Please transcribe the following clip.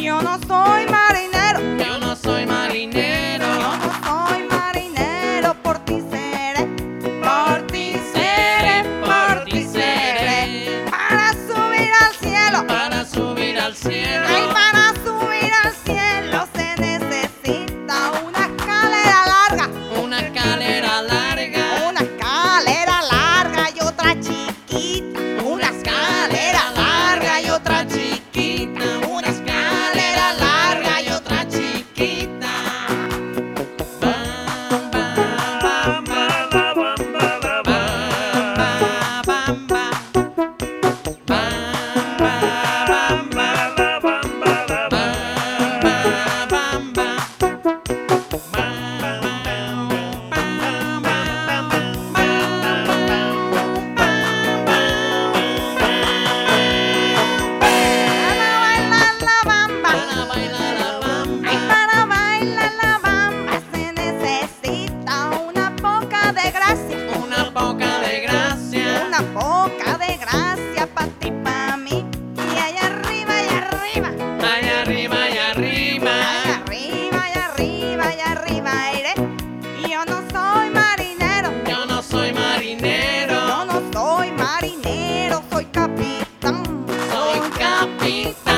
Yo no soy marinero, al cielo. de gracia para ti para mí. Y allá arriba, allá arriba. Allá arriba, allá arriba. Allá arriba, allá arriba, allá arriba iré. Y yo no soy marinero. Yo no soy marinero. Yo no soy marinero, soy capitán. Soy capitán.